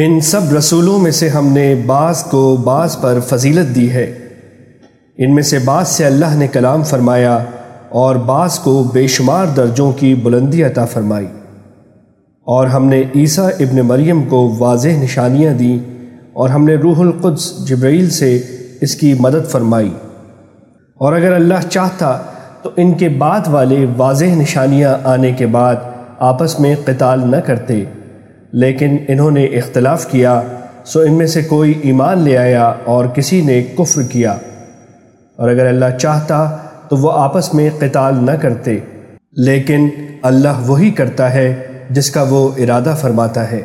ان سب رسولوں میں سے ہم نے بعض کو بعض پر فضیلت دی ہے۔ ان میں سے بعض سے اللہ نے کلام فرمایا اور بعض کو بے شمار درجوں کی بلندی عطا فرمائی۔ اور ہم نے عیسیٰ ابن مریم کو واضح نشانیاں دیں اور ہم نے روح القدس جبرائیل سے اس کی مدد فرمائی۔ اور اگر اللہ چاہتا تو ان کے بعد والے واضح نشانیاں آنے کے بعد آپس میں قتال نہ کرتے۔ لیکن انہوں نے اختلاف کیا، سو ان میں سے کوئی ایمان لے آیا اور کسی نے کفر کیا۔ اور اگر اللہ چاہتا تو وہ آپس میں قتال نہ کرتے۔ لیکن اللہ وہی کرتا ہے جس کا وہ ارادہ فرماتا ہے۔